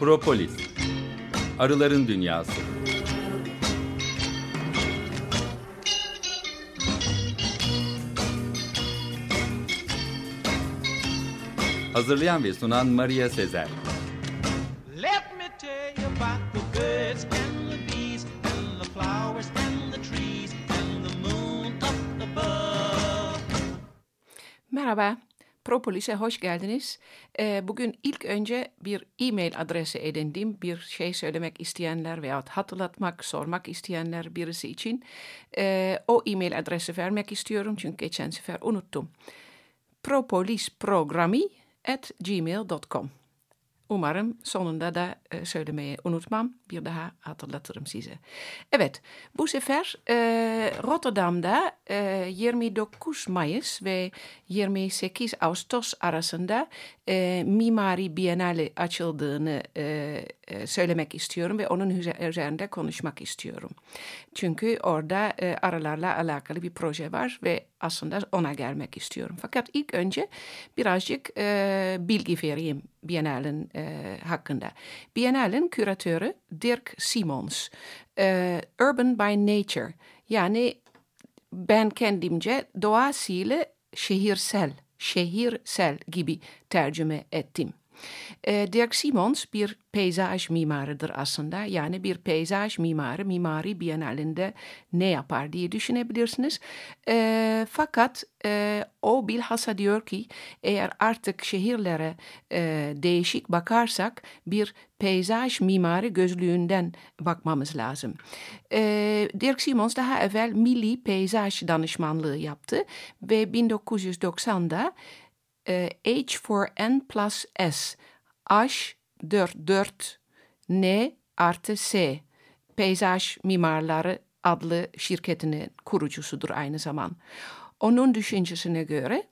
Propolis. Arıların Dünyası. Hazırlayan ve sunan Maria Sezer. Let me tell you about the birds and the bees and the flowers and the trees and the moon up above. Merhaba, Propolis'e hoş geldiniz. Ee, bugün ilk önce bir e-mail adresi edindim. Bir şey söylemek isteyenler veya hatırlatmak, sormak isteyenler birisi için. Ee, o e-mail adresi vermek istiyorum çünkü geçen sefer unuttum. propolisprogrami at gmail.com Umarım sonunda da e, söylemeyi unutmam. Bir daha hatırlatırım size. Evet, bu sefer e, Rotterdam'da e, 29 Mayıs ve 28 Ağustos arasında e, Mimari Biennale açıldığını e, e, söylemek istiyorum ve onun üze- üzerinde konuşmak istiyorum. Çünkü orada e, aralarla alakalı bir proje var ve aslında ona gelmek istiyorum. Fakat ilk önce birazcık e, bilgi vereyim Biennale'nin e, hakkında. Biennale'nin küratörü Dirk Simons. E, Urban by Nature yani ben kendimce doğasıyla şehirsel, şehirsel gibi tercüme ettim. E, Dirk Simons bir peyzaj mimarıdır aslında. Yani bir peyzaj mimarı, mimari bienalinde ne yapar diye düşünebilirsiniz. E, fakat e, o bilhassa diyor ki eğer artık şehirlere e, değişik bakarsak bir peyzaj mimarı gözlüğünden bakmamız lazım. E, Dirk Simons daha evvel milli peyzaj danışmanlığı yaptı ve 1990'da e, H for N plus S, H 4 4 N artı S, Peyzaj Mimarları adlı şirketinin kurucusudur aynı zaman. Onun düşüncesine göre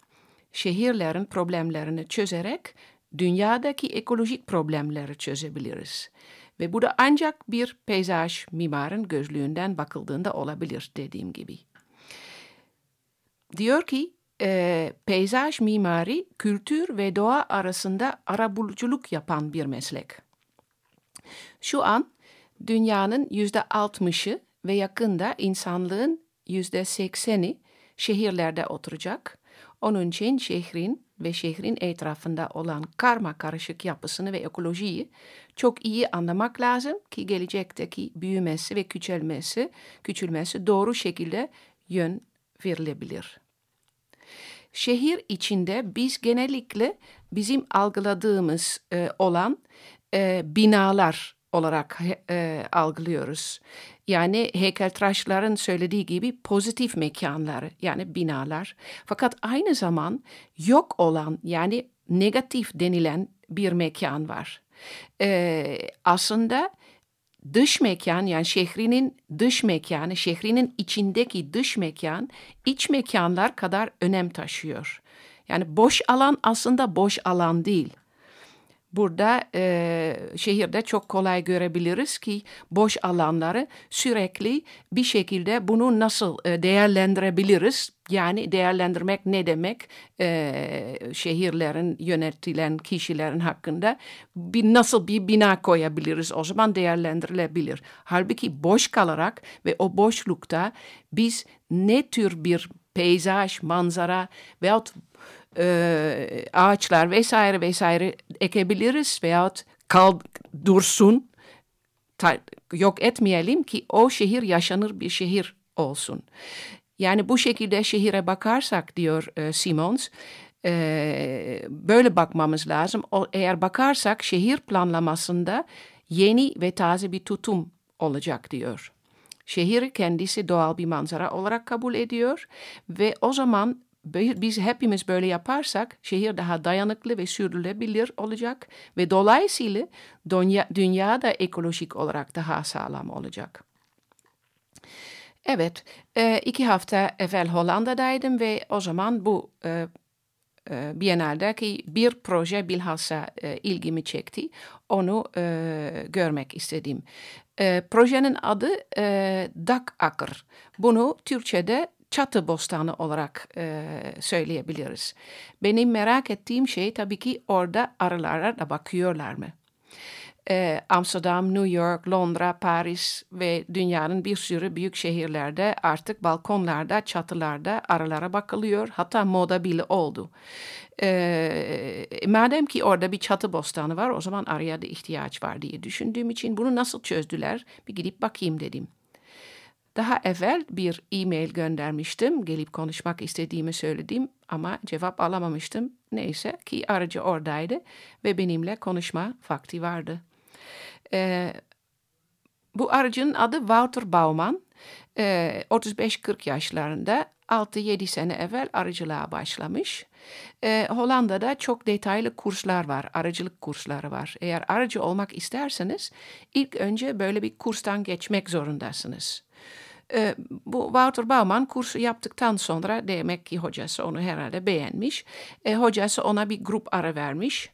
şehirlerin problemlerini çözerek dünyadaki ekolojik problemleri çözebiliriz. Ve bu da ancak bir peyzaj mimarın gözlüğünden bakıldığında olabilir dediğim gibi. Diyor ki e, peyzaj mimari kültür ve doğa arasında arabuluculuk yapan bir meslek. Şu an dünyanın yüzde altmışı ve yakında insanlığın yüzde sekseni şehirlerde oturacak. Onun için şehrin ve şehrin etrafında olan karma karışık yapısını ve ekolojiyi çok iyi anlamak lazım ki gelecekteki büyümesi ve küçülmesi, küçülmesi doğru şekilde yön verilebilir. Şehir içinde biz genellikle bizim algıladığımız e, olan e, binalar olarak e, algılıyoruz. Yani heykeltıraşların söylediği gibi pozitif mekanlar yani binalar. Fakat aynı zaman yok olan yani negatif denilen bir mekan var. E, aslında dış mekan yani şehrinin dış mekanı, şehrinin içindeki dış mekan iç mekanlar kadar önem taşıyor. Yani boş alan aslında boş alan değil. Burada e, şehirde çok kolay görebiliriz ki boş alanları sürekli bir şekilde bunu nasıl e, değerlendirebiliriz? Yani değerlendirmek ne demek? E, şehirlerin yönetilen kişilerin hakkında bir nasıl bir bina koyabiliriz? O zaman değerlendirilebilir. Halbuki boş kalarak ve o boşlukta biz ne tür bir peyzaj, manzara veyahut e, ağaçlar vesaire vesaire ekebiliriz veyahut kal dursun ta, yok etmeyelim ki o şehir yaşanır bir şehir olsun. Yani bu şekilde şehire bakarsak diyor e, Simons e, böyle bakmamız lazım. O, eğer bakarsak şehir planlamasında yeni ve taze bir tutum olacak diyor. Şehir kendisi doğal bir manzara olarak kabul ediyor ve o zaman biz hepimiz böyle yaparsak şehir daha dayanıklı ve sürdürülebilir olacak ve dolayısıyla dünya, dünya da ekolojik olarak daha sağlam olacak. Evet, iki hafta evvel Hollanda'daydım ve o zaman bu Biennale'deki bir proje bilhassa ilgimi çekti. Onu görmek istedim. projenin adı Dakakır. Bunu Türkçe'de çatı bostanı olarak e, söyleyebiliriz. Benim merak ettiğim şey tabii ki orada arılara da bakıyorlar mı? e, Amsterdam, New York, Londra, Paris ve dünyanın bir sürü büyük şehirlerde artık balkonlarda, çatılarda aralara bakılıyor. Hatta moda bile oldu. E, madem ki orada bir çatı bostanı var o zaman araya da ihtiyaç var diye düşündüğüm için bunu nasıl çözdüler bir gidip bakayım dedim. Daha evvel bir e-mail göndermiştim. Gelip konuşmak istediğimi söyledim ama cevap alamamıştım. Neyse ki aracı oradaydı ve benimle konuşma vakti vardı. Ee, bu aracın adı Wouter Bauman. Ee, 35-40 yaşlarında 6-7 sene evvel arıcılığa başlamış. Ee, Hollanda'da çok detaylı kurslar var, aracılık kursları var. Eğer aracı olmak isterseniz ilk önce böyle bir kurstan geçmek zorundasınız. Ee, bu Wouter Bauman kursu yaptıktan sonra demek ki hocası onu herhalde beğenmiş. E, hocası ona bir grup ara vermiş.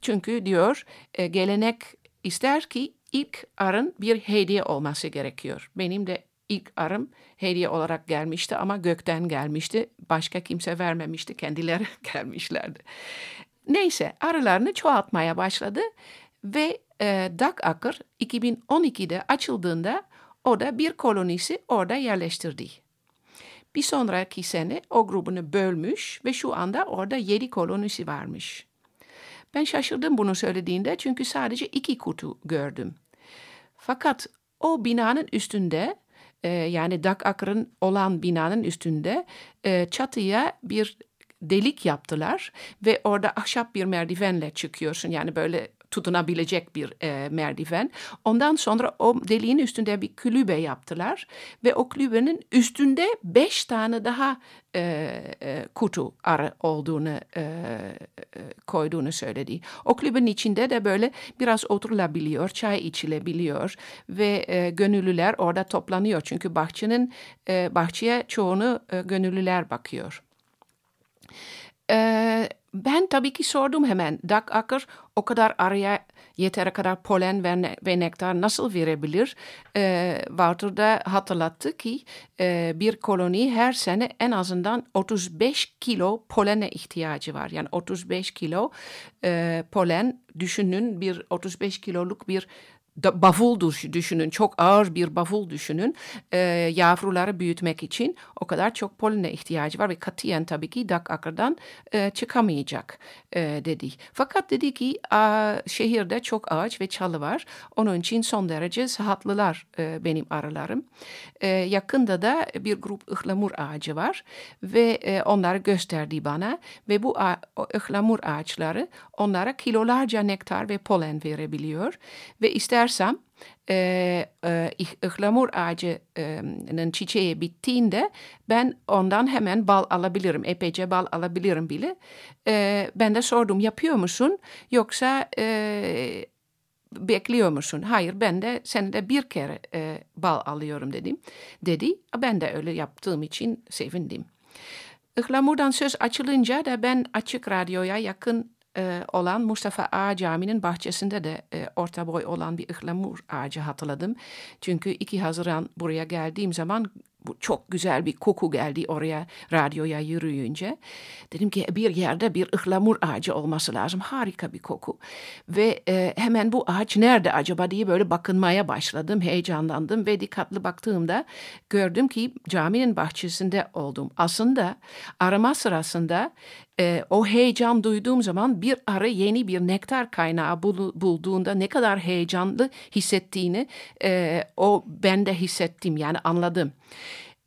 Çünkü diyor e, gelenek ister ki ilk arın bir hediye olması gerekiyor. Benim de ilk arım hediye olarak gelmişti ama gökten gelmişti. Başka kimse vermemişti, kendileri gelmişlerdi. Neyse arılarını çoğaltmaya başladı ve e, Akır 2012'de açıldığında o da bir kolonisi orada yerleştirdi. Bir sonraki sene o grubunu bölmüş ve şu anda orada yedi kolonisi varmış. Ben şaşırdım bunu söylediğinde çünkü sadece iki kutu gördüm. Fakat o binanın üstünde e, yani Dak Akır'ın olan binanın üstünde e, çatıya bir delik yaptılar ve orada ahşap bir merdivenle çıkıyorsun. Yani böyle tutunabilecek bir e, merdiven. Ondan sonra o deliğin üstünde bir kulübe yaptılar ve o kulübenin üstünde beş tane daha e, e, kutu arı olduğunu e, e, koyduğunu söyledi. O kulübenin içinde de böyle biraz oturulabiliyor, çay içilebiliyor ve e, gönüllüler orada toplanıyor. Çünkü bahçenin e, bahçeye çoğunu e, gönüllüler bakıyor. Ee, ben tabii ki sordum hemen. Dak Akır o kadar araya yeteri kadar polen ve, ne, ve nektar nasıl verebilir? Ee, Walter da hatırlattı ki e, bir koloni her sene en azından 35 kilo polene ihtiyacı var. Yani 35 kilo e, polen düşünün bir 35 kiloluk bir da, bavul düşünün, çok ağır bir bavul düşünün. E, yavruları büyütmek için o kadar çok poline ihtiyacı var ve katiyen tabii ki dak akırdan e, çıkamayacak e, dedi. Fakat dedi ki a, şehirde çok ağaç ve çalı var. Onun için son derece sıhhatlılar e, benim arılarım. E, yakında da bir grup ıhlamur ağacı var ve e, onları gösterdi bana ve bu ıhlamur ağaçları onlara kilolarca nektar ve polen verebiliyor ve ister edersem e, e, ıhlamur ağacının çiçeği bittiğinde ben ondan hemen bal alabilirim. Epeyce bal alabilirim bile. E, ben de sordum yapıyor musun yoksa e, bekliyor musun? Hayır ben de senede bir kere e, bal alıyorum dedim. Dedi ben de öyle yaptığım için sevindim. Ihlamurdan söz açılınca da ben açık radyoya yakın e, olan Mustafa Ağa Camii'nin bahçesinde de e, orta boy olan bir ıhlamur ağacı hatırladım. Çünkü 2 Haziran buraya geldiğim zaman bu çok güzel bir koku geldi oraya radyoya yürüyünce. Dedim ki bir yerde bir ıhlamur ağacı olması lazım. Harika bir koku. Ve e, hemen bu ağaç nerede acaba diye böyle bakınmaya başladım. Heyecanlandım ve dikkatli baktığımda gördüm ki caminin bahçesinde oldum. Aslında arama sırasında e, o heyecan duyduğum zaman bir arı yeni bir nektar kaynağı bul, bulduğunda ne kadar heyecanlı hissettiğini e, o ben de hissettim yani anladım.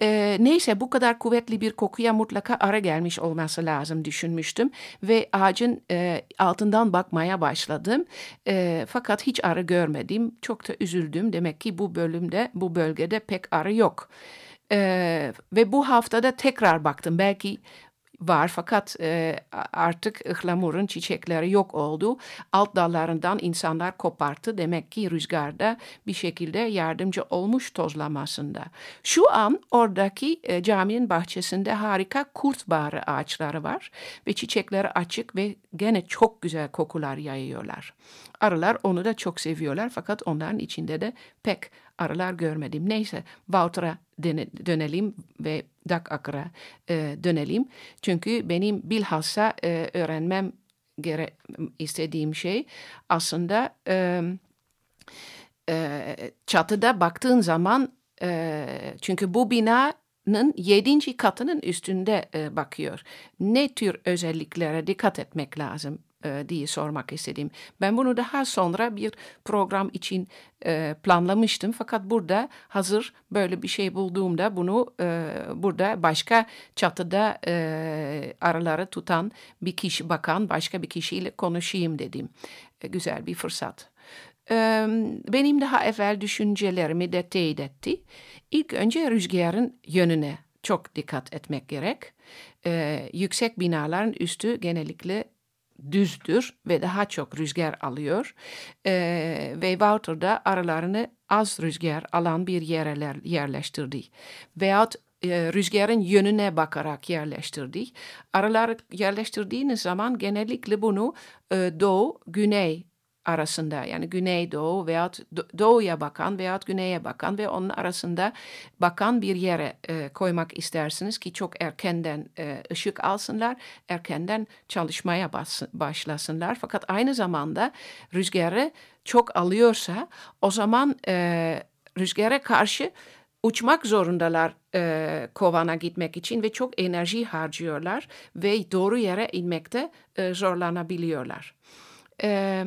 E, neyse bu kadar kuvvetli bir kokuya mutlaka ara gelmiş olması lazım düşünmüştüm ve ağacın e, altından bakmaya başladım. E, fakat hiç arı görmedim. Çok da üzüldüm. Demek ki bu bölümde, bu bölgede pek arı yok. Ee, ve bu haftada tekrar baktım. Belki var fakat e, artık ıhlamurun çiçekleri yok oldu. Alt dallarından insanlar koparttı. Demek ki rüzgarda bir şekilde yardımcı olmuş tozlamasında. Şu an oradaki e, caminin bahçesinde harika kurt bağrı ağaçları var ve çiçekleri açık ve gene çok güzel kokular yayıyorlar. Arılar onu da çok seviyorlar fakat onların içinde de pek arılar görmedim. Neyse Wouter'a dönelim ve Dak Akır'a e, dönelim. Çünkü benim bilhassa e, öğrenmem gere istediğim şey aslında e, e, çatıda baktığın zaman e, çünkü bu binanın yedinci katının üstünde e, bakıyor. Ne tür özelliklere dikkat etmek lazım e, diye sormak istedim. Ben bunu daha sonra bir program için e, planlamıştım. Fakat burada hazır böyle bir şey bulduğumda bunu e, burada başka çatıda araları tutan bir kişi bakan başka bir kişiyle konuşayım dedim. Güzel bir fırsat. Benim daha evvel düşüncelerimi de teyit etti. İlk önce rüzgarın yönüne çok dikkat etmek gerek. E, yüksek binaların üstü genellikle düzdür ve daha çok rüzgar alıyor. Ee, ve Wouter da aralarını az rüzgar alan bir yere yerleştirdi. Veyahut e, rüzgarın yönüne bakarak yerleştirdi. Araları yerleştirdiğiniz zaman genellikle bunu e, doğu, güney arasında yani güneydoğu veya doğuya bakan veya güneye bakan ve onun arasında bakan bir yere e, koymak istersiniz ki çok erkenden e, ışık alsınlar, erkenden çalışmaya bas, başlasınlar. Fakat aynı zamanda rüzgarı çok alıyorsa o zaman e, rüzgara karşı uçmak zorundalar e, kovana gitmek için ve çok enerji harcıyorlar ve doğru yere inmekte e, zorlanabiliyorlar. E,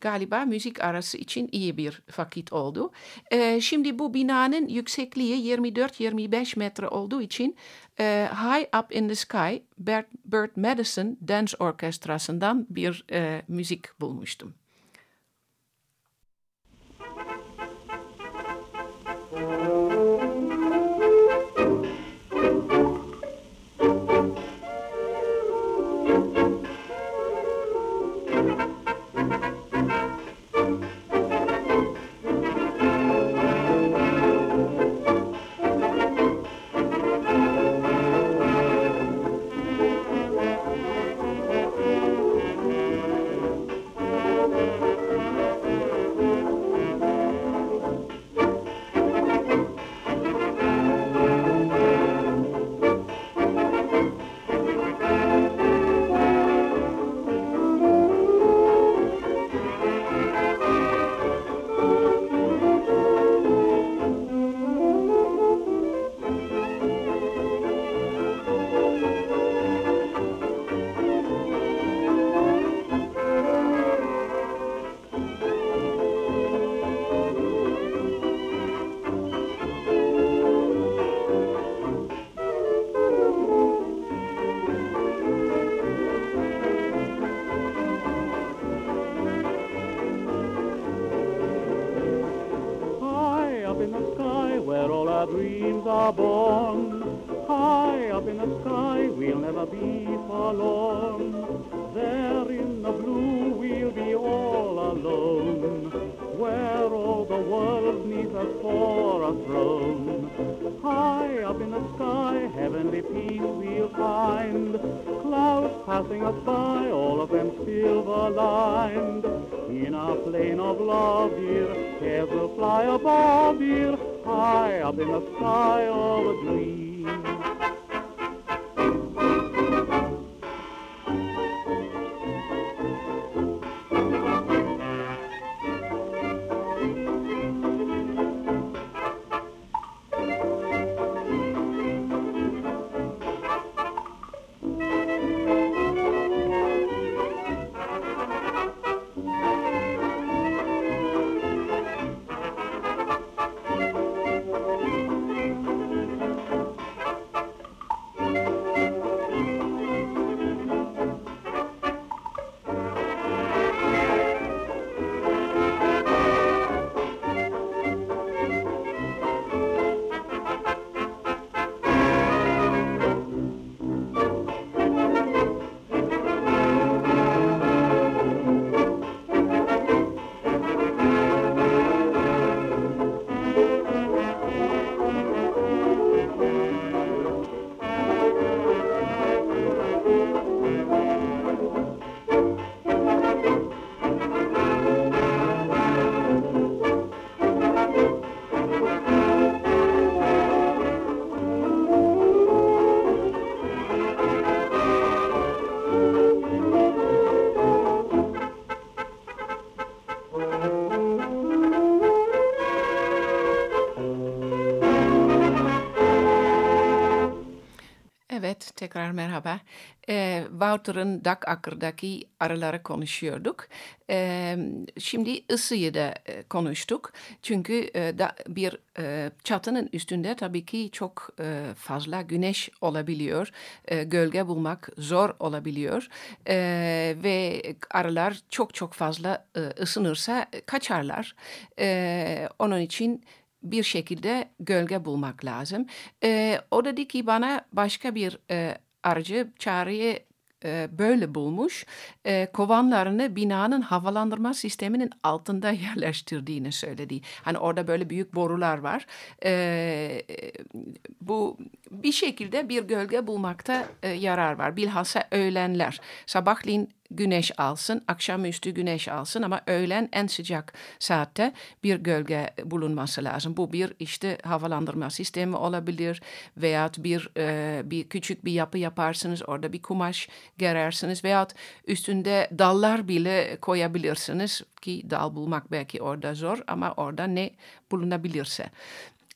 galiba müzik arası için iyi bir vakit oldu. E, şimdi bu binanın yüksekliği 24-25 metre olduğu için e, High Up in the Sky Bert, Bert Madison Dance Orkestrası'ndan bir e, müzik bulmuştum. It will fly above you, high up in the sky of a dream. Evet, tekrar merhaba. Ee, Wouter'ın Dakakır'daki arıları konuşuyorduk. Ee, şimdi ısıyı da e, konuştuk. Çünkü e, da, bir e, çatının üstünde tabii ki çok e, fazla güneş olabiliyor. E, gölge bulmak zor olabiliyor. E, ve arılar çok çok fazla e, ısınırsa kaçarlar. E, onun için bir şekilde gölge bulmak lazım. E, o dedi ki bana başka bir e, aracı çağrıyı e, böyle bulmuş. E, kovanlarını binanın havalandırma sisteminin altında yerleştirdiğini söyledi. Hani orada böyle büyük borular var. E, bu bir şekilde bir gölge bulmakta e, yarar var. Bilhassa öğlenler. Sabahleyin güneş alsın, akşamüstü güneş alsın ama öğlen en sıcak saatte bir gölge bulunması lazım. Bu bir işte havalandırma sistemi olabilir veya bir e, bir küçük bir yapı yaparsınız, orada bir kumaş gerersiniz veya üstünde dallar bile koyabilirsiniz ki dal bulmak belki orada zor ama orada ne bulunabilirse.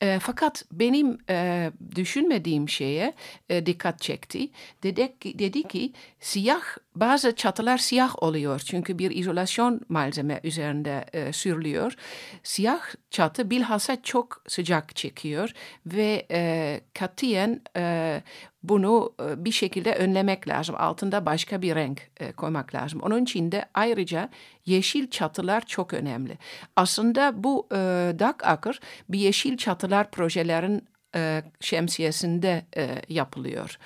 E, fakat benim e, düşünmediğim şeye e, dikkat çekti. Dedi dedi ki siyah bazı çatılar siyah oluyor çünkü bir izolasyon malzeme üzerinde e, sürülüyor. Siyah çatı bilhassa çok sıcak çekiyor ve e, katiyen e, bunu e, bir şekilde önlemek lazım. Altında başka bir renk e, koymak lazım. Onun için de ayrıca yeşil çatılar çok önemli. Aslında bu e, Dak Akır bir yeşil çatılar projelerin e, şemsiyesinde e, yapılıyor.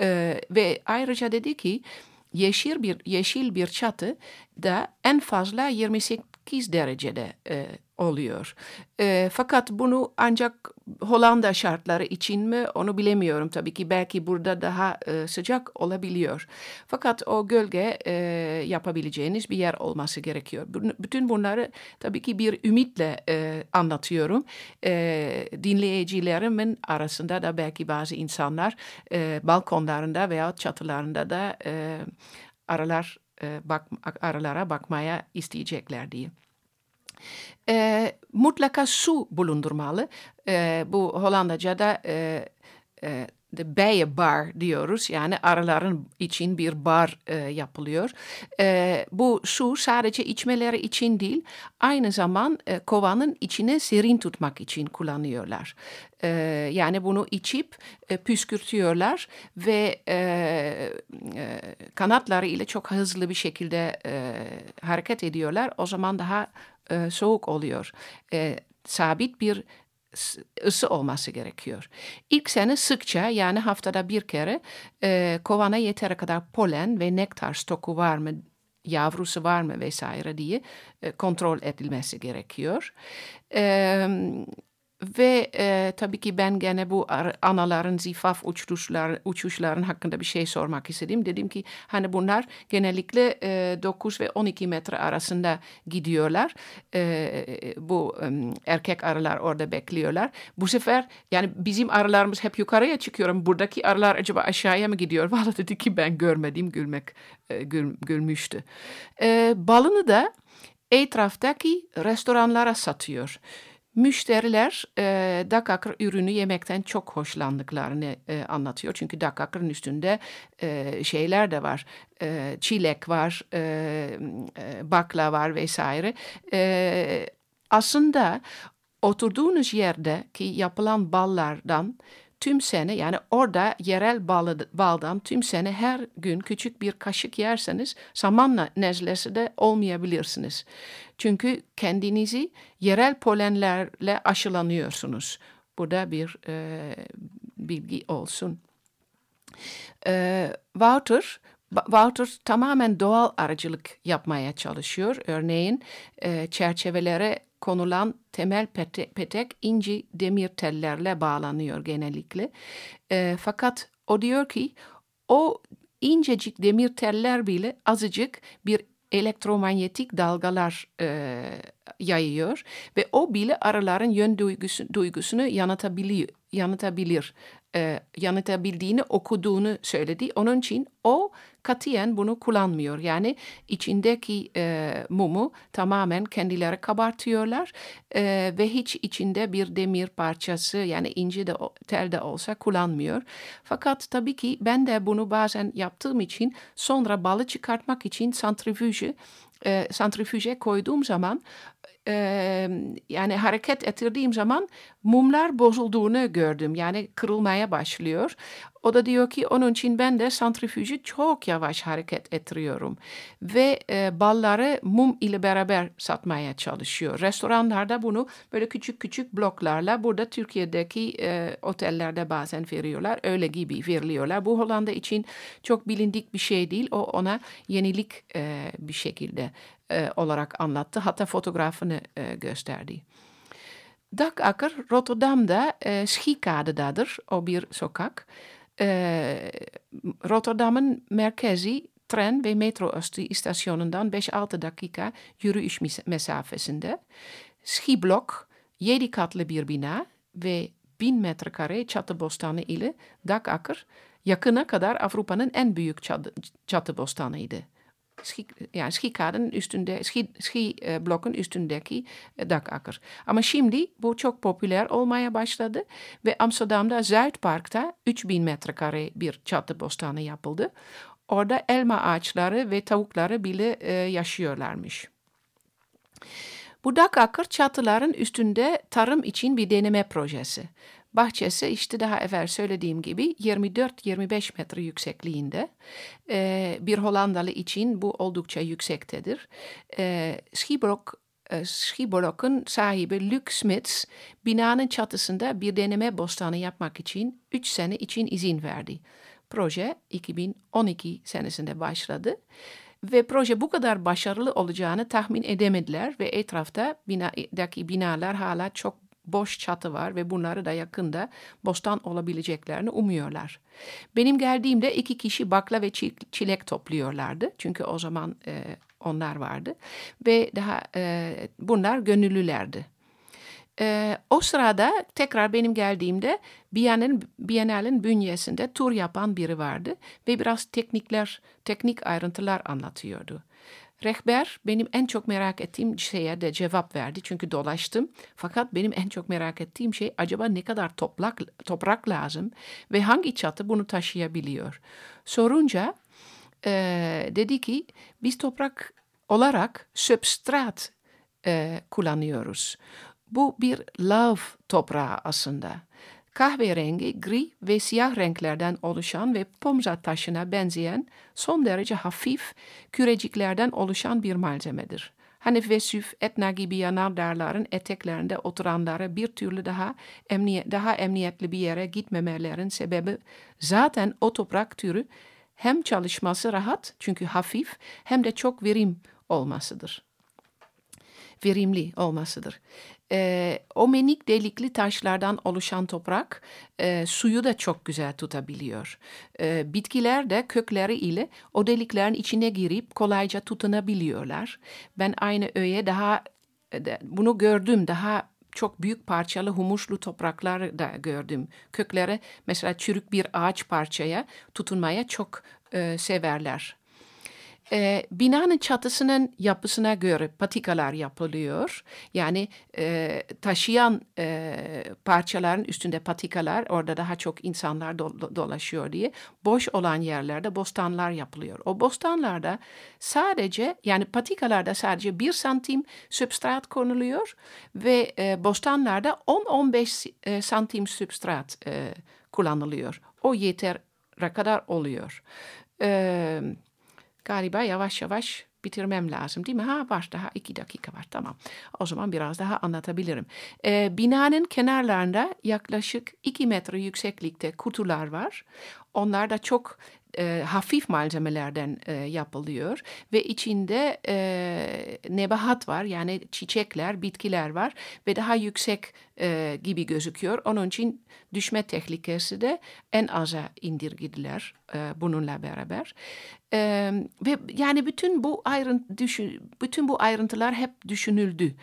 E, ve ayrıca dedi ki yeşil bir yeşil bir çatı da en fazla 28 derecede e, oluyor. E, fakat bunu ancak Hollanda şartları için mi onu bilemiyorum tabii ki belki burada daha e, sıcak olabiliyor. Fakat o gölge e, yapabileceğiniz bir yer olması gerekiyor. Bütün bunları tabii ki bir ümitle e, anlatıyorum. E, dinleyicilerimin arasında da belki bazı insanlar e, balkonlarında veya çatılarında da e, aralar e, bak, aralara bakmaya isteyecekler diye. E, mutlaka su bulundurmalı. E, bu Hollandaca'da e, e, de bijenbar diyoruz. Yani arıların için bir bar e, yapılıyor. E, bu su sadece içmeleri için değil, aynı zaman e, kovanın içine serin tutmak için kullanıyorlar. E, yani bunu içip e, püskürtüyorlar ve e, e, kanatları ile çok hızlı bir şekilde e, hareket ediyorlar. O zaman daha e, soğuk oluyor. E, sabit bir ısı olması gerekiyor. İlk sene sıkça yani haftada bir kere e, kovana yeteri kadar polen ve nektar stoku var mı yavrusu var mı vesaire diye e, kontrol edilmesi gerekiyor. E, ve e, tabii ki ben gene bu anaların zifaf uçuşlar, uçuşların hakkında bir şey sormak istedim. Dedim ki hani bunlar genellikle e, 9 ve 12 metre arasında gidiyorlar. E, bu e, erkek arılar orada bekliyorlar. Bu sefer yani bizim arılarımız hep yukarıya çıkıyor. Buradaki arılar acaba aşağıya mı gidiyor? Valla dedi ki ben görmedim gülmek e, gül, gülmüştü. E, balını da etraftaki restoranlara satıyor. Müşteriler e, dakakır ürünü yemekten çok hoşlandıklarını e, anlatıyor. Çünkü dakakırın üstünde e, şeyler de var. E, çilek var, e, e, bakla var vesaire. E, aslında oturduğunuz yerde ki yapılan ballardan tüm sene yani orada yerel bal, baldan tüm sene her gün küçük bir kaşık yerseniz samanla nezlesi de olmayabilirsiniz. Çünkü kendinizi yerel polenlerle aşılanıyorsunuz. Bu da bir e, bilgi olsun. E, Wouter, Wouter tamamen doğal aracılık yapmaya çalışıyor. Örneğin e, çerçevelere konulan temel petek inci demir tellerle bağlanıyor genellikle. E, fakat o diyor ki o incecik demir teller bile azıcık bir elektromanyetik dalgalar e, yayıyor ve o bile arıların yön duygusu, duygusunu yanıtabiliyor, yanıtabilir e, yanıtabildiğini okuduğunu söyledi. Onun için o katiyen bunu kullanmıyor. Yani içindeki e, mumu tamamen kendileri kabartıyorlar e, ve hiç içinde bir demir parçası yani ince de tel de olsa kullanmıyor. Fakat tabii ki ben de bunu bazen yaptığım için sonra balı çıkartmak için santrifüje e, santrifüje koyduğum zaman e, yani hareket ettirdiğim zaman mumlar bozulduğunu gördüm. Yani kırılmaya başlıyor. O da diyor ki onun için ben de santrifüjü çok yavaş hareket ettiriyorum. Ve e, balları mum ile beraber satmaya çalışıyor. Restoranlarda bunu böyle küçük küçük bloklarla burada Türkiye'deki e, otellerde bazen veriyorlar. Öyle gibi veriliyorlar. Bu Hollanda için çok bilindik bir şey değil. O ona yenilik e, bir şekilde e, olarak anlattı. Hatta fotoğrafını e, gösterdi. Dakakker Rotterdam'da e, Schikade'dadır o bir sokak. E, Rotterdam'ın merkezi tren ve metro istasyonundan 5-6 dakika yürüyüş mesafesinde. Schiblok 7 katlı bir bina ve 1000 metrekare çatı bostanı ile Dakakker yakına kadar Avrupa'nın en büyük çatı, çatı bostanıydı. Ski, yani skikaden üstünde, ski, ski e, blokken üstündeki e, dakakker. Ama şimdi bu çok popüler olmaya başladı ve Amsterdam'da Zuidpark'ta 3000 metrekare bir çatı bostanı yapıldı. Orada elma ağaçları ve tavukları bile e, yaşıyorlarmış. Bu dakakker çatıların üstünde tarım için bir deneme projesi. Bahçesi işte daha evvel söylediğim gibi 24-25 metre yüksekliğinde. Ee, bir Hollandalı için bu oldukça yüksektedir. Ee, e, Schibolok'un sahibi Luc Smits binanın çatısında bir deneme bostanı yapmak için 3 sene için izin verdi. Proje 2012 senesinde başladı ve proje bu kadar başarılı olacağını tahmin edemediler ve etrafta binadaki binalar hala çok boş çatı var ve bunları da yakında bostan olabileceklerini umuyorlar. Benim geldiğimde iki kişi bakla ve çilek topluyorlardı. Çünkü o zaman e, onlar vardı. Ve daha e, bunlar gönüllülerdi. E, o sırada tekrar benim geldiğimde Biennale'in Biennale'in bünyesinde tur yapan biri vardı ve biraz teknikler, teknik ayrıntılar anlatıyordu. Rehber benim en çok merak ettiğim şeye de cevap verdi. Çünkü dolaştım. Fakat benim en çok merak ettiğim şey acaba ne kadar toprak, toprak lazım ve hangi çatı bunu taşıyabiliyor. Sorunca e, dedi ki biz toprak olarak substrat e, kullanıyoruz. Bu bir lav toprağı aslında kahverengi, gri ve siyah renklerden oluşan ve pomza taşına benzeyen son derece hafif küreciklerden oluşan bir malzemedir. Hanif ve Süf, Etna gibi yanardarların eteklerinde oturanlara bir türlü daha, emniyet, daha emniyetli bir yere gitmemelerin sebebi zaten o toprak türü hem çalışması rahat çünkü hafif hem de çok verim olmasıdır verimli olmasıdır. E, o minik delikli taşlardan oluşan toprak e, suyu da çok güzel tutabiliyor. E, bitkiler de kökleri ile o deliklerin içine girip kolayca tutunabiliyorlar. Ben aynı öğe daha bunu gördüm daha çok büyük parçalı humuslu topraklar da gördüm. Kökleri mesela çürük bir ağaç parçaya tutunmaya çok e, severler. E, binanın çatısının yapısına göre patikalar yapılıyor. Yani e, taşıyan e, parçaların üstünde patikalar, orada daha çok insanlar do dolaşıyor diye. Boş olan yerlerde bostanlar yapılıyor. O bostanlarda sadece yani patikalarda sadece bir santim substrat konuluyor ve e, bostanlarda 10-15 e, santim substrat e, kullanılıyor. O yeter kadar oluyor. Evet galiba yavaş yavaş bitirmem lazım değil mi? Ha var daha iki dakika var tamam. O zaman biraz daha anlatabilirim. Ee, binanın kenarlarında yaklaşık iki metre yükseklikte kutular var. Onlar da çok e, hafif malzemelerden e, yapılıyor ve içinde e, nebahat var yani çiçekler, bitkiler var ve daha yüksek e, gibi gözüküyor. Onun için düşme tehlikesi de en aza indirgediler e, bununla beraber. E, ve yani bütün bu ayrıntı düşün, bütün bu ayrıntılar hep düşünüldü.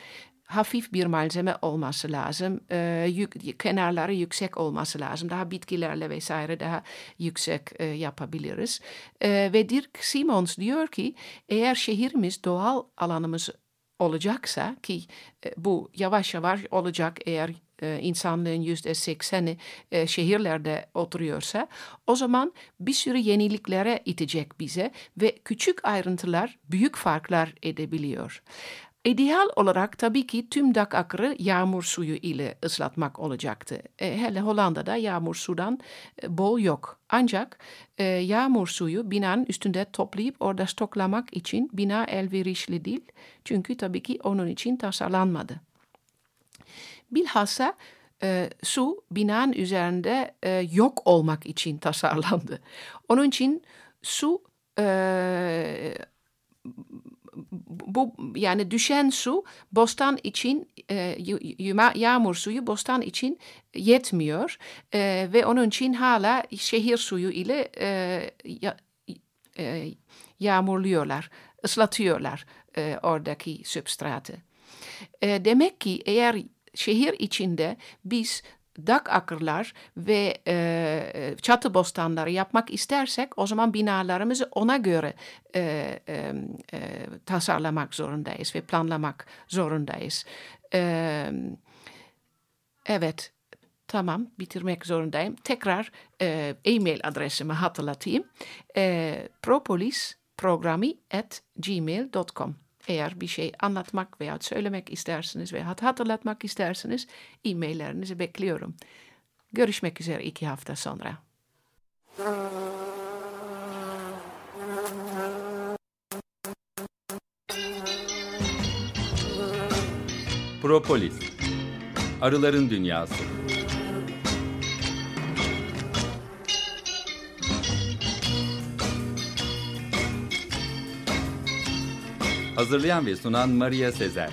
Hafif bir malzeme olması lazım. E, yük, kenarları yüksek olması lazım. Daha bitkilerle vesaire daha yüksek e, yapabiliriz. E, ve Dirk Simons diyor ki eğer şehrimiz doğal alanımız olacaksa ki e, bu yavaş yavaş olacak eğer e, insanlığın yüzde sekseni e, şehirlerde oturuyorsa o zaman bir sürü yeniliklere itecek bize ve küçük ayrıntılar büyük farklar edebiliyor. İdeal olarak tabii ki tüm dak akırı yağmur suyu ile ıslatmak olacaktı. E, hele Hollanda'da yağmur sudan e, bol yok. Ancak e, yağmur suyu binanın üstünde toplayıp orada stoklamak için bina elverişli değil. Çünkü tabii ki onun için tasarlanmadı. Bilhassa e, su binanın üzerinde e, yok olmak için tasarlandı. Onun için su e, bu yani düşen su bostan için e, yağmur suyu bostan için yetmiyor e, ve onun için hala şehir suyu ile e, ya, e, yağmurluyorlar, ıslatıyorlar e, oradaki substratı. E, demek ki eğer şehir içinde biz dak akırlar ve e, çatı bostanları yapmak istersek o zaman binalarımızı ona göre e, e, e, tasarlamak zorundayız ve planlamak zorundayız. E, evet, tamam bitirmek zorundayım. Tekrar e, e-mail adresimi hatırlatayım. E, propolisprogrami.gmail.com eğer bir şey anlatmak veya söylemek isterseniz veya hatırlatmak isterseniz e-maillerinizi bekliyorum. Görüşmek üzere iki hafta sonra. Propolis Arıların Dünyası Hazırlayan ve sunan Maria Sezer.